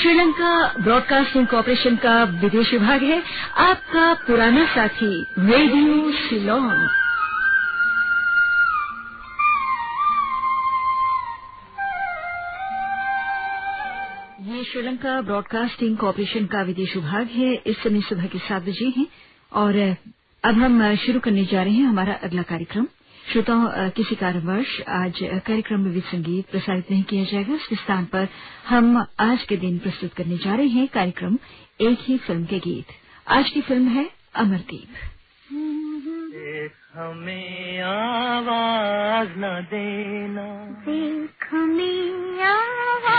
Sri Lanka broadcasting corporation का विदेश विभाग है। आपका पुराना साथी, रेडियो शिलोंग। ये श्रीलंका ब्रॉडकास्टिंग कॉरपोरेशन का विदेश विभाग है। इस समय सुबह के सात बजे हैं और अब हम शुरू करने जा रहे हैं हमारा अगला कार्यक्रम। श्रोताओं किसी कारणवश आज कार्यक्रम में भी संगीत प्रसारित नहीं किया जाएगा। इसके स्थान पर हम आज के दिन प्रस्तुत करने जा रहे हैं कार्यक्रम एक ही फ़िल्म के गीत। आज की फ़िल्म है अमरदीप। हमें आवाज़ न देना। देख हमें आवाज़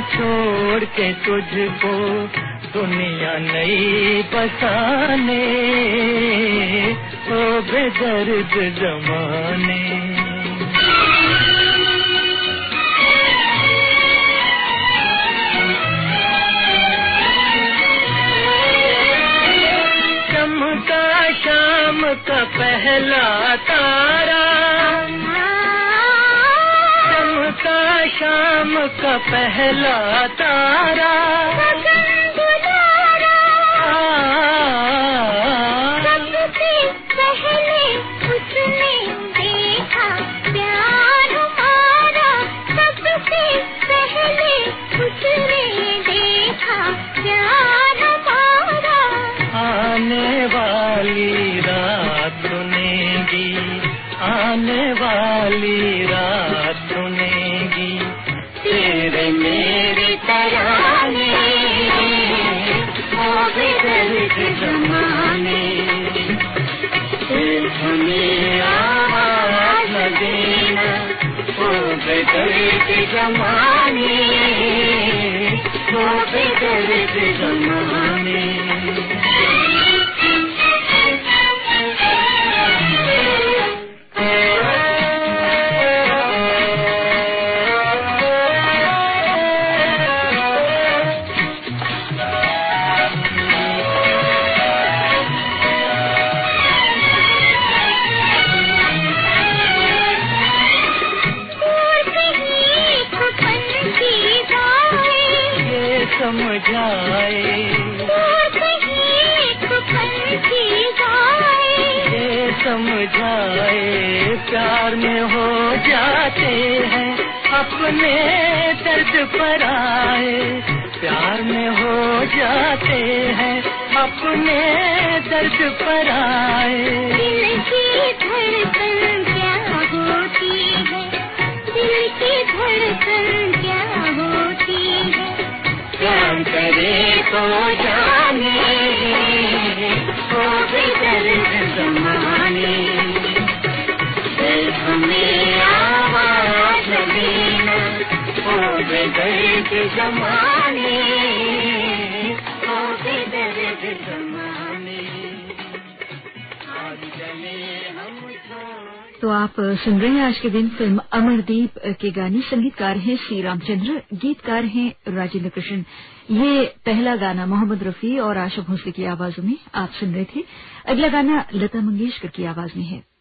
छोड़ के तुझको दुनिया नहीं बसाने। ओ बेदर्द जमाने। चमका शाम का पहला तारा। शाम का पहला तारा। जमाने ओ बेदर्द जमाने पर आए प्यार में हो जाते हैं अपने दर्द पर आए दिल की धड़कन क्या होती है? दिल की धड़कन क्या होती है? प्यार करे तो जमाने तो आप सुन रहे हैं आज के दिन फ़िल्म अमरदीप के गाने। संगीतकार हैं श्री रामचंद्र, गीतकार हैं राजेंद्र कृष्ण। ये पहला गाना मोहम्मद रफी और आशा भोसले की आवाजों में आप सुन रहे थे। अगला गाना लता मंगेशकर की आवाज़ में है।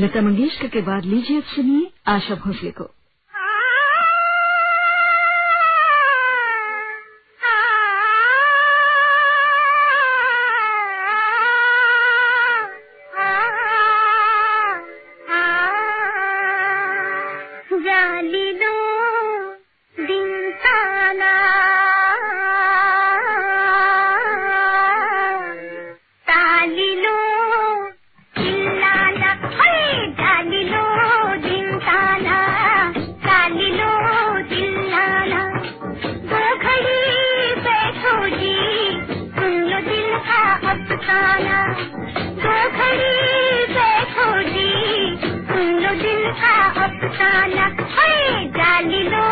लता मंगेशकर के बाद लीजिए अब सुनिए आशा भोसले को। अफसाना है जाली लो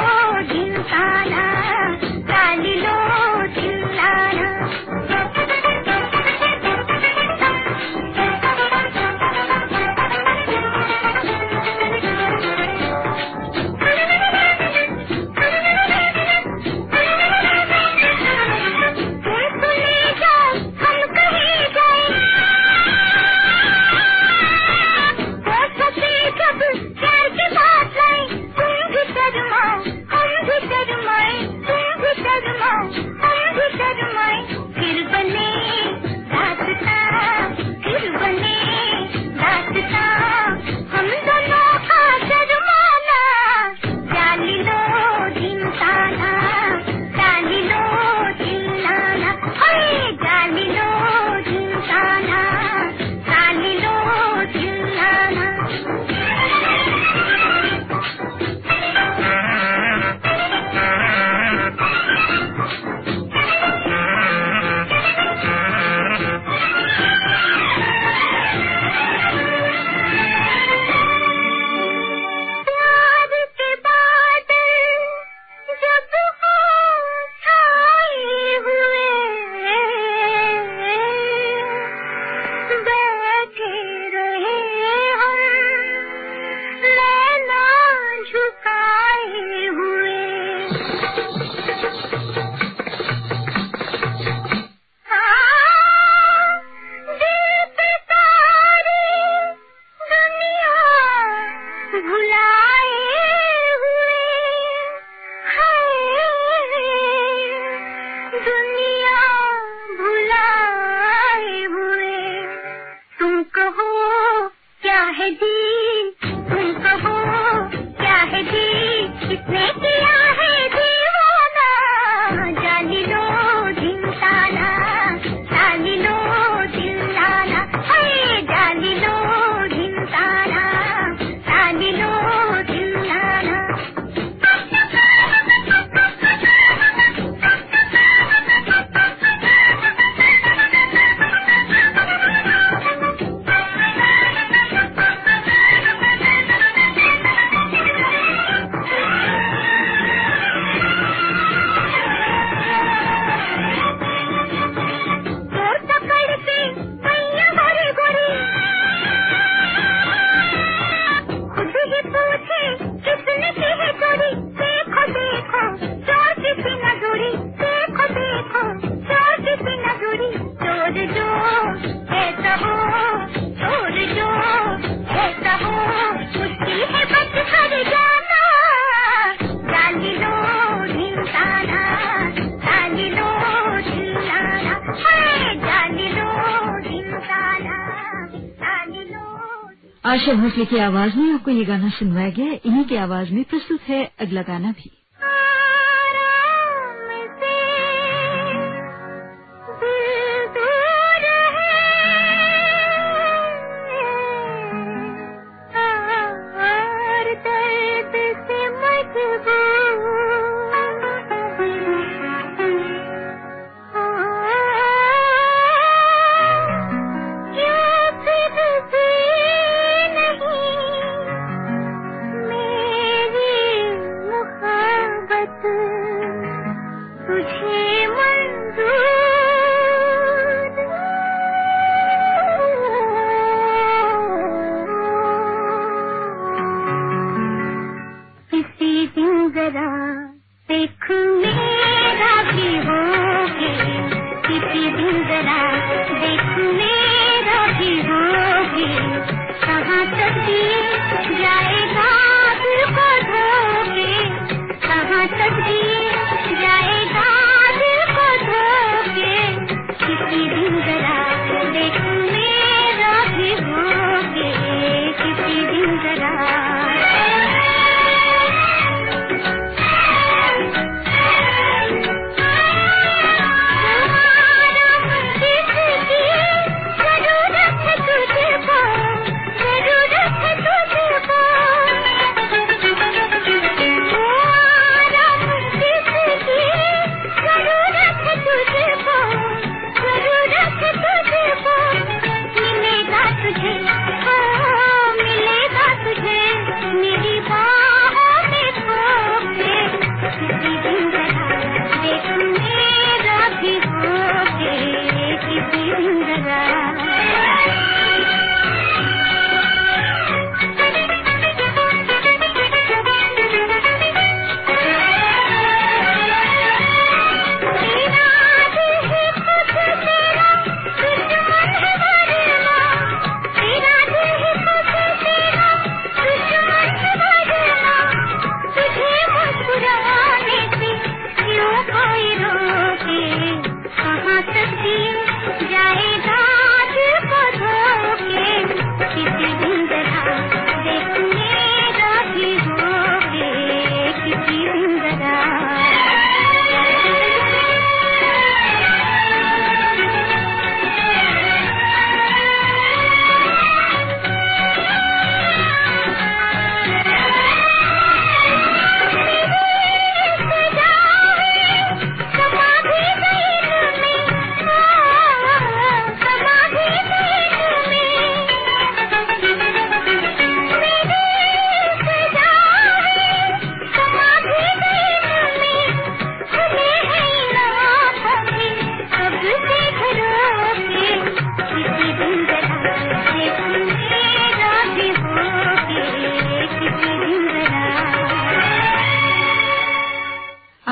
आशा भोसले की आवाज़ में आपको ये गाना सुनवाया गया इन्हीं की आवाज़ में प्रस्तुत है अगला गाना भी।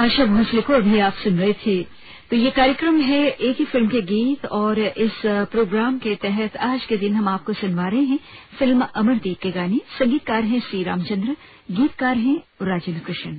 आशा भोसले को अभी आप सुन रहे थे। तो ये कार्यक्रम है एक ही फ़िल्म के गीत और इस प्रोग्राम के तहत आज के दिन हम आपको सुनवा रहे हैं फ़िल्म अमरदीप के गाने। संगीतकार हैं श्री रामचंद्र गीतकार हैं राजेन्द्र कृष्ण।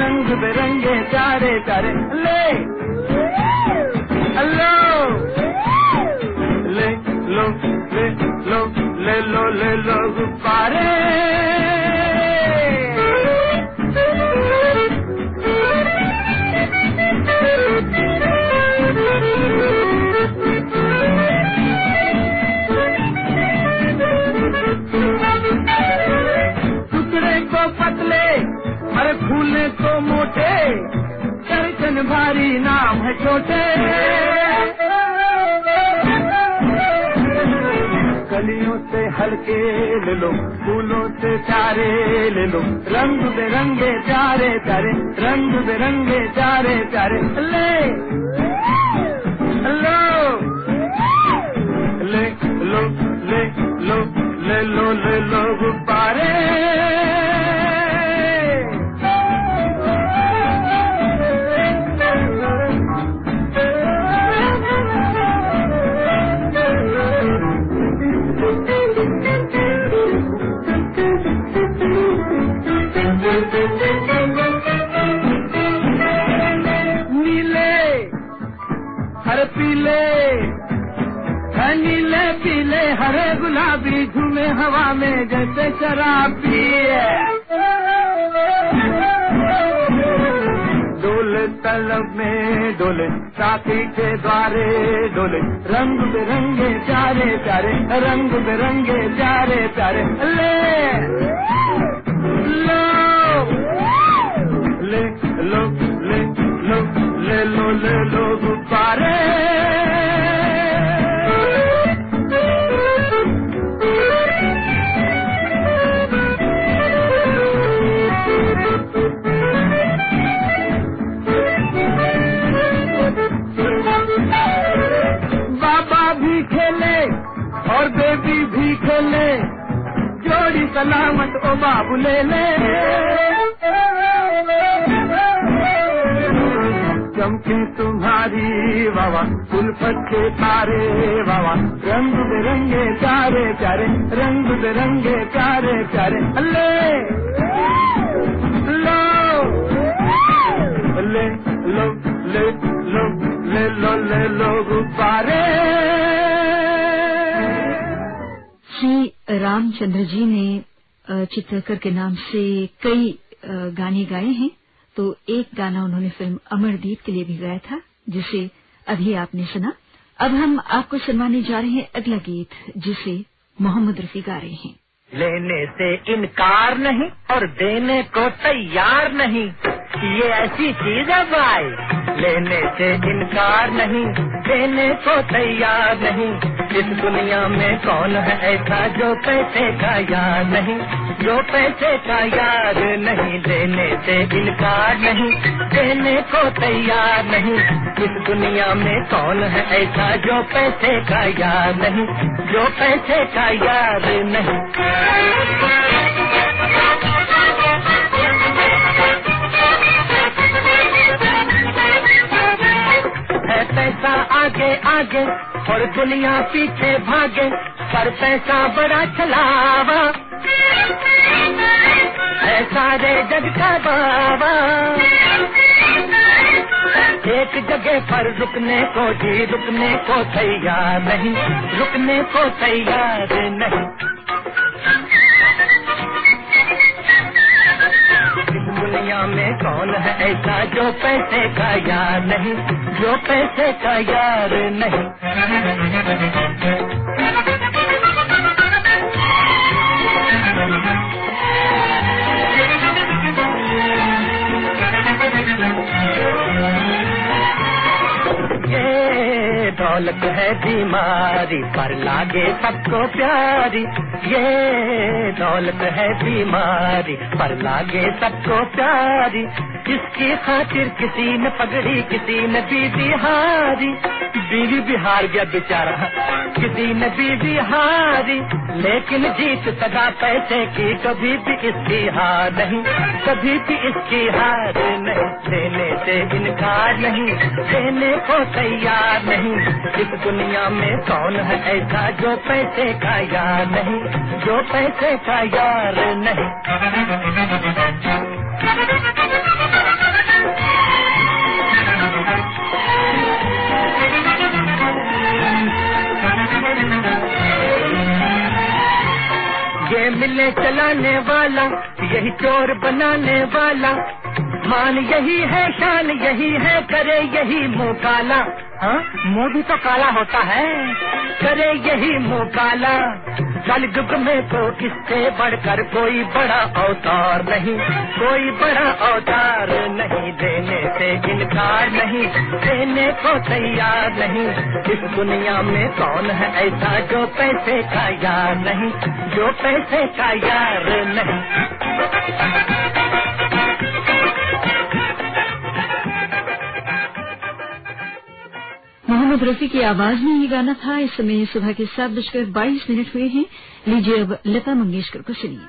रंग बिरंगे प्यारे प्यारे ले लो ले लो ले लो ले लो ले लो गुब्बारे छोटे गलियों से हल्के ले लो, फूलों से चारे ले लो। रंग बिरंगे चारे चारे रंग बिरंगे चारे चारे ले। हवा में जैसे शराब पिए डोल तलब में डोल, साथी के द्वारे डोल। रंग बिरंगे चारे प्यारे, रंग बिरंगे चारे प्यारे। ले लो! सलामत ओ बाबू ले ले। चमके तुम्हारी बाबा उल्फत के तारे बाबा रंग बिरंगे प्यारे प्यारे, रंग बिरंगे प्यारे प्यारे। ले, लो ले लो ले लो ले लो ले, लो, गुब्बारे। रामचंद्र जी ने चित्रकर के नाम से कई गाने गाए हैं। तो एक गाना उन्होंने फ़िल्म अमरदीप के लिए भी गाया था, जिसे अभी आपने सुना। अब हम आपको सुनवाने जा रहे हैं अगला गीत, जिसे मोहम्मद रफी गा रहे हैं। लेने से इनकार नहीं और देने को तैयार नहीं। ये ऐसी चीज़ है भाई। लेने से इनकार नहीं, देने को तैयार नहीं। इस दुनिया में कौन है ऐसा जो पैसे का यार नहीं? जो पैसे का यार नहीं, देने से इनकार नहीं, देने को तैयार नहीं। इस दुनिया में कौन है ऐसा जो पैसे का यार नहीं? जो पैसे का यार नहीं। आगे और दुनिया पीछे भागे, पर पैसा बड़ा चलावा है सारे जग का बाबा एक जगह पर रुकने को जी, रुकने को तैयार नहीं, रुकने को तैयार नहीं। में कौन है ऐसा जो पैसे का यार नहीं, जो पैसे का यार नहीं। दौलत है बीमारी, पर लागे सबको प्यारी। ये दौलत है बीमारी, पर लागे सबको प्यारी। किसकी खातिर किसी ने पगड़ी, किसी ने बीबी हारी बीवी बिहार गया बेचारा, किसी ने बीबी हारी लेकिन जीत सदा पैसे की, कभी भी इसकी हार नहीं। कभी भी इसकी हार नहीं देने से इनकार नहीं, देने को तैयार नहीं। इस दुनिया में कौन है ऐसा जो पैसे का यार नहीं, जो पैसे का यार नहीं। ये मिले चलाने वाला, यही चोर बनाने वाला। मान यही है, शान यही है, करे यही मुँह काला। हाँ मुँह भी तो काला होता है। करे यही मुँह काला। कल युग में तो इससे बढ़कर कोई बड़ा अवतार नहीं? कोई बड़ा अवतार नहीं देने से इनकार नहीं, देने को तैयार नहीं। इस दुनिया में कौन है ऐसा जो पैसे का यार नहीं, जो पैसे का यार नहीं? मोहम्मद रफी की आवाज़ में ये गाना था। इस समय सुबह के सात बजकर बाईस मिनट हुए हैं। लीजिए अब लता मंगेशकर को सुनिए।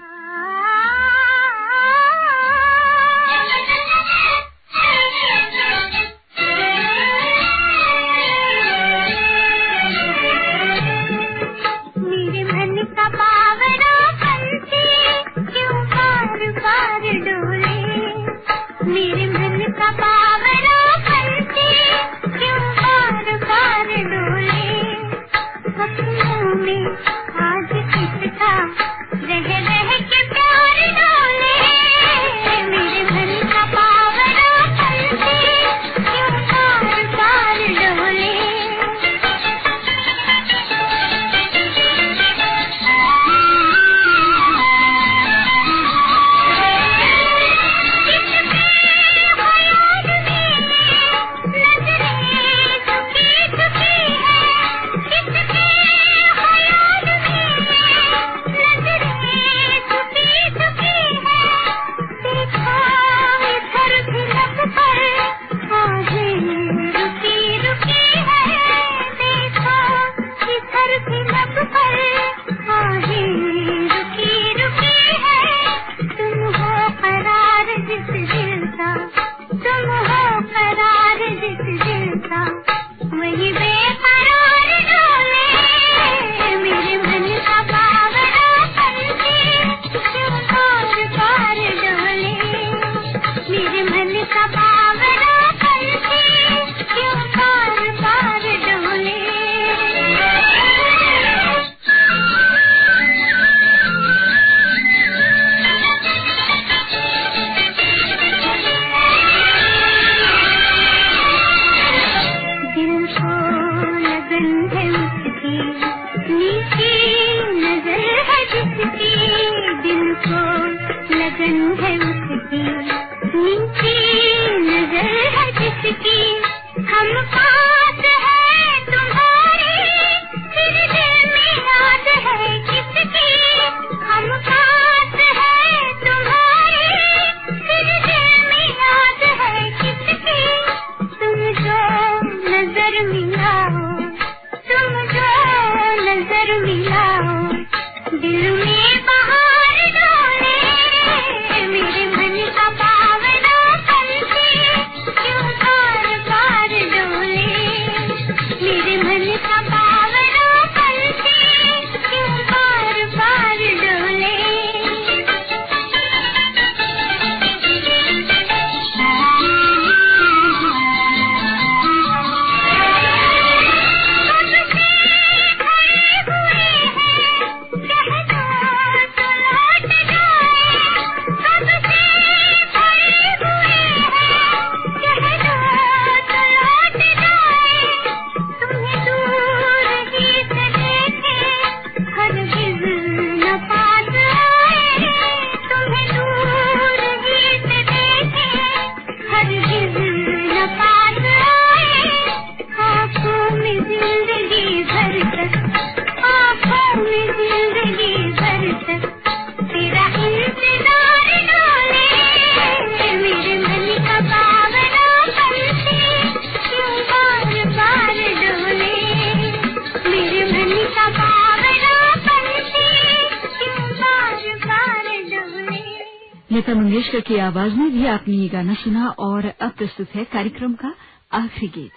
मेरे मन का बावरा me. लता की आवाज़ में भी आपने ये गाना सुना और अब प्रस्तुत है कार्यक्रम का आखिरी गीत।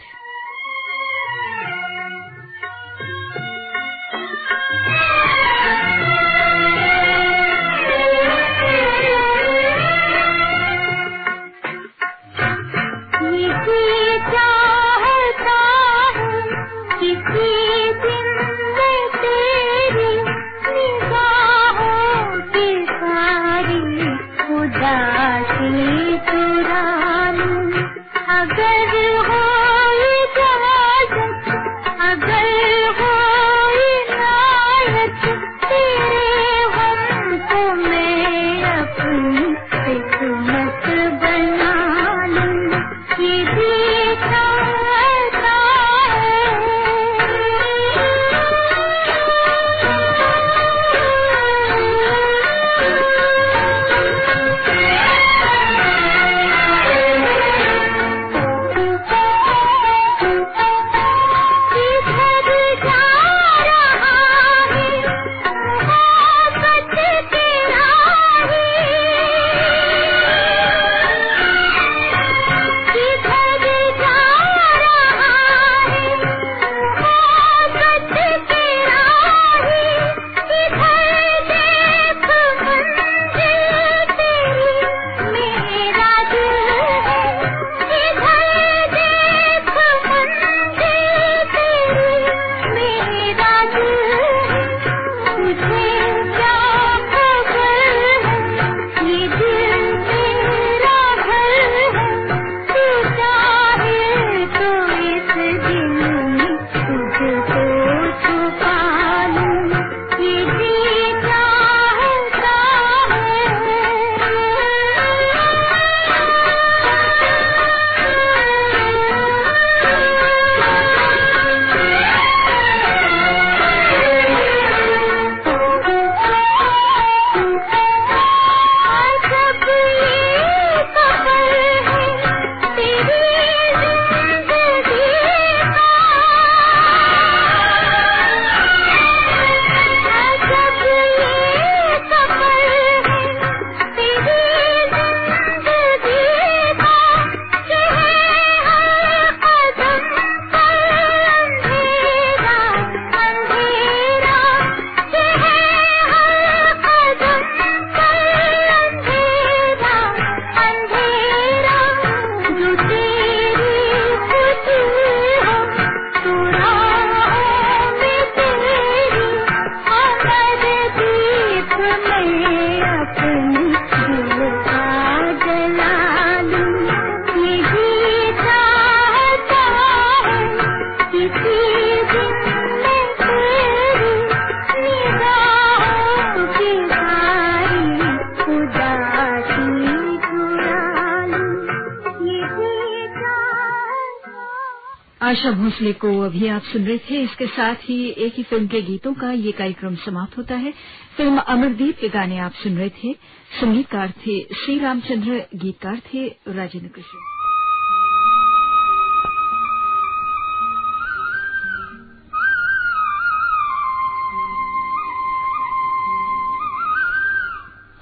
आशा भोसले को अभी आप सुन रहे थे। इसके साथ ही एक ही फ़िल्म के गीतों का ये कार्यक्रम समाप्त होता है। फ़िल्म अमरदीप के गाने आप सुन रहे थे। संगीतकार थे श्री रामचंद्र गीतकार थे राजेन्द्र कृष्ण